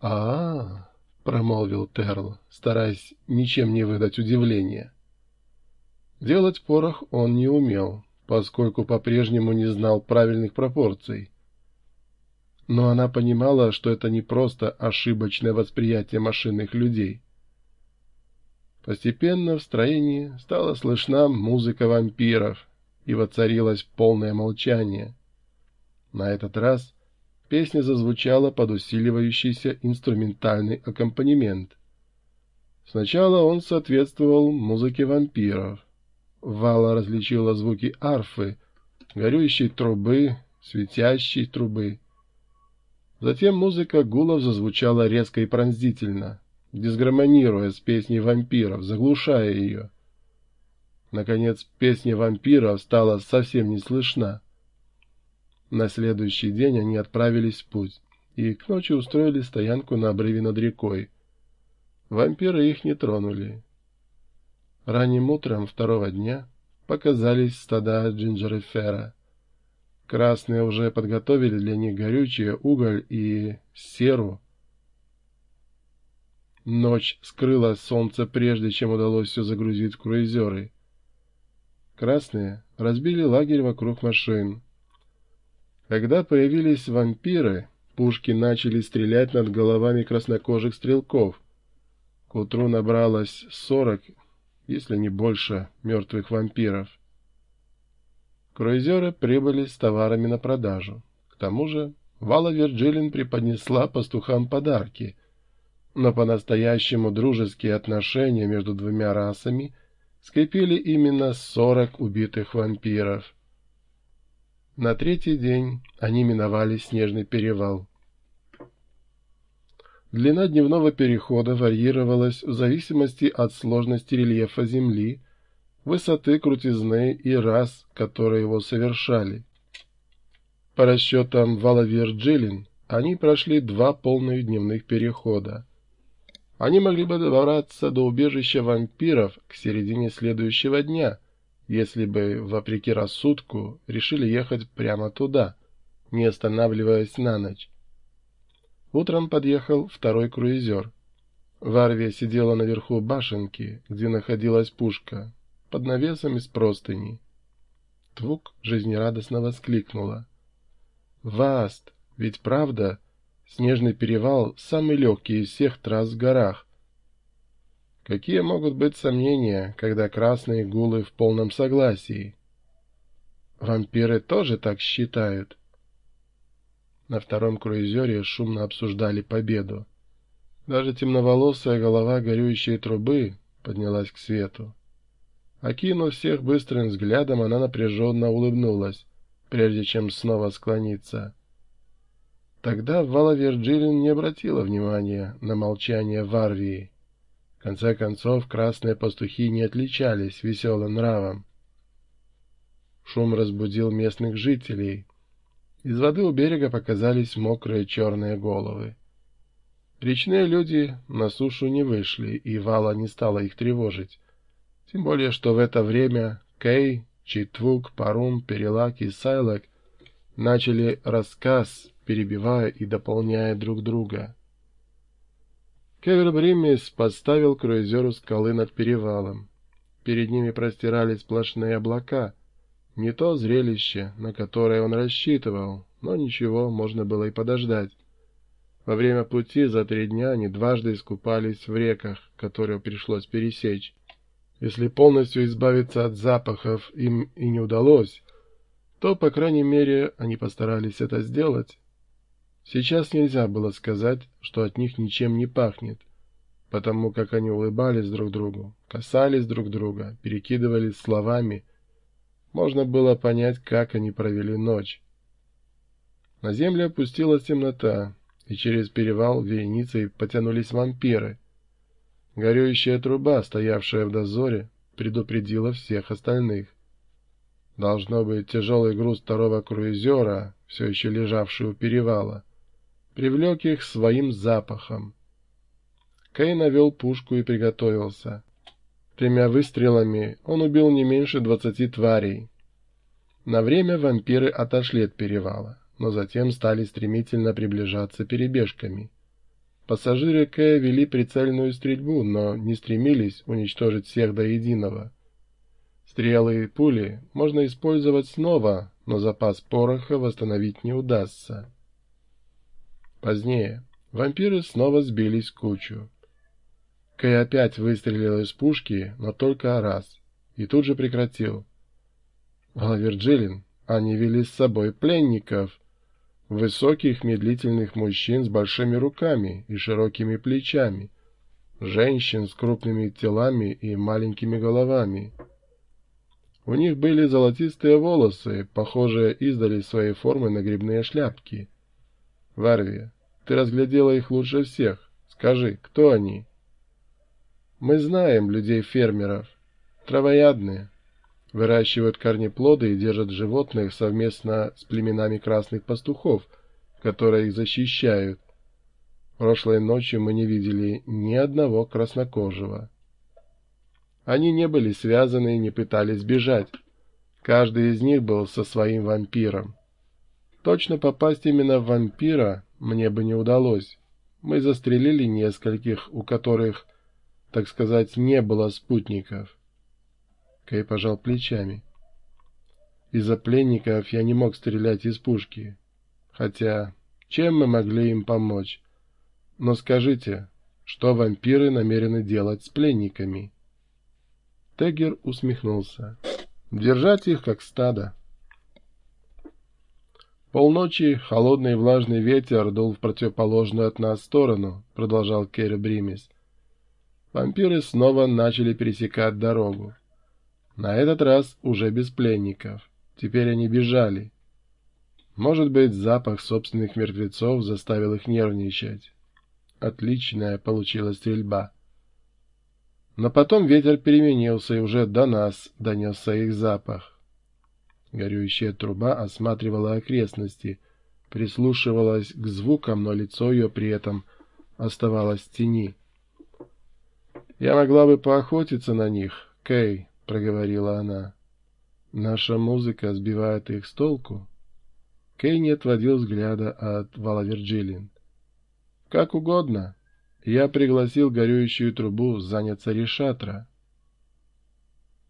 а, промолвил Терл, стараясь ничем не выдать удивления. Делать порох он не умел, поскольку по-прежнему не знал правильных пропорций. Но она понимала, что это не просто ошибочное восприятие машинных людей. Постепенно в строении стала слышна музыка вампиров, и воцарилось полное молчание. На этот раз песня зазвучала под усиливающийся инструментальный аккомпанемент. Сначала он соответствовал музыке вампиров. Вала различила звуки арфы, горюющей трубы, светящей трубы. Затем музыка гулов зазвучала резко и пронзительно, дисгармонируя с песней вампиров, заглушая ее. Наконец, песня вампиров стала совсем не слышна. На следующий день они отправились в путь и к ночи устроили стоянку на обрыве над рекой. Вампиры их не тронули. Ранним утром второго дня показались стада джинджерефера. Красные уже подготовили для них горючее, уголь и серу. Ночь скрыла солнце, прежде чем удалось все загрузить в круизеры. Красные разбили лагерь вокруг машин. Когда появились вампиры, пушки начали стрелять над головами краснокожих стрелков. К утру набралось сорок, если не больше, мертвых вампиров. Круизеры прибыли с товарами на продажу. К тому же Вала Вирджилин преподнесла пастухам подарки, но по-настоящему дружеские отношения между двумя расами скрепили именно сорок убитых вампиров. На третий день они миновали снежный перевал. Длина дневного перехода варьировалась в зависимости от сложности рельефа Земли, высоты крутизны и рас, которые его совершали. По расчетам Валавир-Джилин, они прошли два полных дневных перехода. Они могли бы добраться до убежища вампиров к середине следующего дня, если бы, вопреки рассудку, решили ехать прямо туда, не останавливаясь на ночь. Утром подъехал второй круизер. Варвия сидела наверху башенки, где находилась пушка, под навесом из простыни. Твук жизнерадостно воскликнула. «Васт, ведь правда?» Снежный перевал самый легкий из всех трасс в горах. Какие могут быть сомнения, когда красные гулы в полном согласии? Вампиры тоже так считают. На втором круизере шумно обсуждали победу. Даже темноволосая голова горюющей трубы поднялась к свету. Окинув всех быстрым взглядом, она напряженно улыбнулась, прежде чем снова склониться. Тогда Вала Вирджилин не обратила внимания на молчание Варвии. В конце концов, красные пастухи не отличались веселым нравом. Шум разбудил местных жителей. Из воды у берега показались мокрые черные головы. Речные люди на сушу не вышли, и Вала не стала их тревожить. Тем более, что в это время Кей, Читвук, Парум, Перелак и Сайлак начали рассказ перебивая и дополняя друг друга. Кевер Бриммис подставил круизеру скалы над перевалом. Перед ними простирались сплошные облака. Не то зрелище, на которое он рассчитывал, но ничего, можно было и подождать. Во время пути за три дня они дважды искупались в реках, которые пришлось пересечь. Если полностью избавиться от запахов им и не удалось, то, по крайней мере, они постарались это сделать. Сейчас нельзя было сказать, что от них ничем не пахнет, потому как они улыбались друг другу, касались друг друга, перекидывались словами. Можно было понять, как они провели ночь. На землю опустилась темнота, и через перевал вереницей потянулись вампиры. Горюющая труба, стоявшая в дозоре, предупредила всех остальных. Должно быть, тяжелый груз второго круизера, все еще лежавший у перевала, привлек их своим запахом. Кей навел пушку и приготовился. Тремя выстрелами он убил не меньше двадцати тварей. На время вампиры отошли от перевала, но затем стали стремительно приближаться перебежками. Пассажиры Кэя вели прицельную стрельбу, но не стремились уничтожить всех до единого. Стрелы и пули можно использовать снова, но запас пороха восстановить не удастся. Позднее вампиры снова сбились в кучу. Кэй опять выстрелил из пушки, но только раз, и тут же прекратил. Валверджилин, они вели с собой пленников, высоких медлительных мужчин с большими руками и широкими плечами, женщин с крупными телами и маленькими головами. У них были золотистые волосы, похожие издали своей формы на грибные шляпки. Варвия, ты разглядела их лучше всех. Скажи, кто они? Мы знаем людей-фермеров. Травоядные. Выращивают корнеплоды и держат животных совместно с племенами красных пастухов, которые их защищают. Прошлой ночью мы не видели ни одного краснокожего. Они не были связаны и не пытались бежать. Каждый из них был со своим вампиром. Точно попасть именно в вампира мне бы не удалось. Мы застрелили нескольких, у которых так сказать, не было спутников. Кэй пожал плечами. Из-за пленников я не мог стрелять из пушки. Хотя, чем мы могли им помочь? Но скажите, что вампиры намерены делать с пленниками? Тегер усмехнулся. Держать их, как стадо. Полночи холодный влажный ветер дул в противоположную от нас сторону, продолжал Керри Бримис. Вампиры снова начали пересекать дорогу. На этот раз уже без пленников. Теперь они бежали. Может быть, запах собственных мертвецов заставил их нервничать. Отличная получилась стрельба. Но потом ветер переменился, и уже до нас донесся их запах. Горюющая труба осматривала окрестности, прислушивалась к звукам, но лицо ее при этом оставалось в тени. «Я могла бы поохотиться на них, Кей», — проговорила она. «Наша музыка сбивает их с толку». Кей не отводил взгляда от Вала Вирджилин. «Как угодно. Я пригласил горюющую трубу заняться решатра».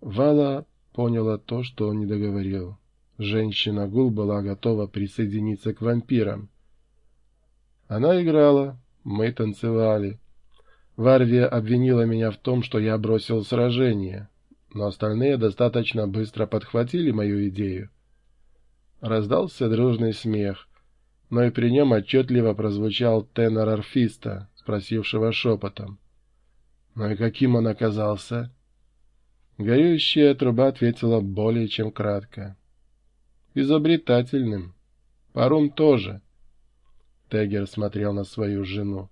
Вала поняла то, что он не договорил. Женщина-гул была готова присоединиться к вампирам. Она играла, мы танцевали. Варвия обвинила меня в том, что я бросил сражение, но остальные достаточно быстро подхватили мою идею. Раздался дружный смех, но и при нем отчетливо прозвучал тенор арфиста, спросившего шепотом. «Ну и каким он оказался?» Горюющая труба ответила более чем кратко. «Изобретательным. Парум тоже». Тегер смотрел на свою жену.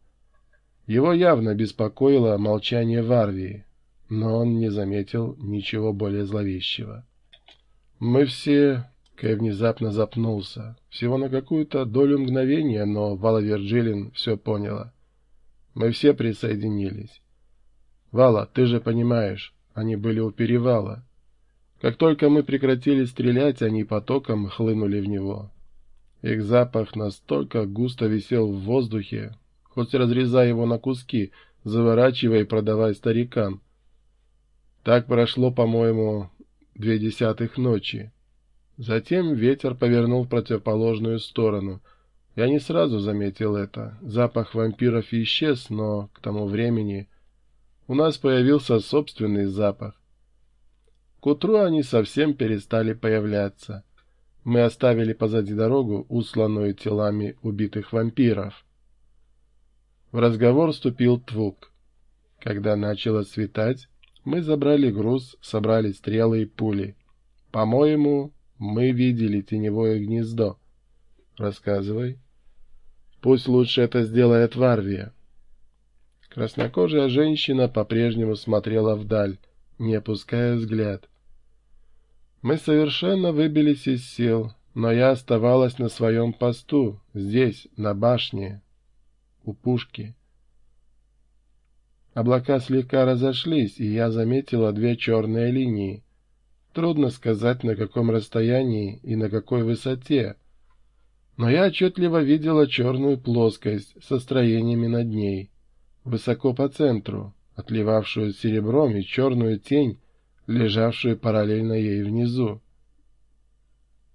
Его явно беспокоило молчание Варвии, но он не заметил ничего более зловещего. «Мы все...» — Кэй внезапно запнулся. Всего на какую-то долю мгновения, но Вала Вирджилин все поняла. «Мы все присоединились. Вала, ты же понимаешь, они были у перевала. Как только мы прекратили стрелять, они потоком хлынули в него. Их запах настолько густо висел в воздухе, хоть разрезай его на куски, заворачивай и продавай старикам. Так прошло, по-моему, две десятых ночи. Затем ветер повернул в противоположную сторону. Я не сразу заметил это. Запах вампиров исчез, но к тому времени у нас появился собственный запах. К утру они совсем перестали появляться. Мы оставили позади дорогу, усланную телами убитых вампиров. В разговор вступил Твук. Когда начало светать, мы забрали груз, собрали стрелы и пули. По-моему, мы видели теневое гнездо. Рассказывай. Пусть лучше это сделает Варвия. Краснокожая женщина по-прежнему смотрела вдаль, не опуская взгляд. Мы совершенно выбились из сил, но я оставалась на своем посту, здесь, на башне, у пушки. Облака слегка разошлись, и я заметила две черные линии. Трудно сказать, на каком расстоянии и на какой высоте. Но я отчетливо видела черную плоскость со строениями над ней, высоко по центру, отливавшую серебром и черную тень, лежавшую параллельно ей внизу.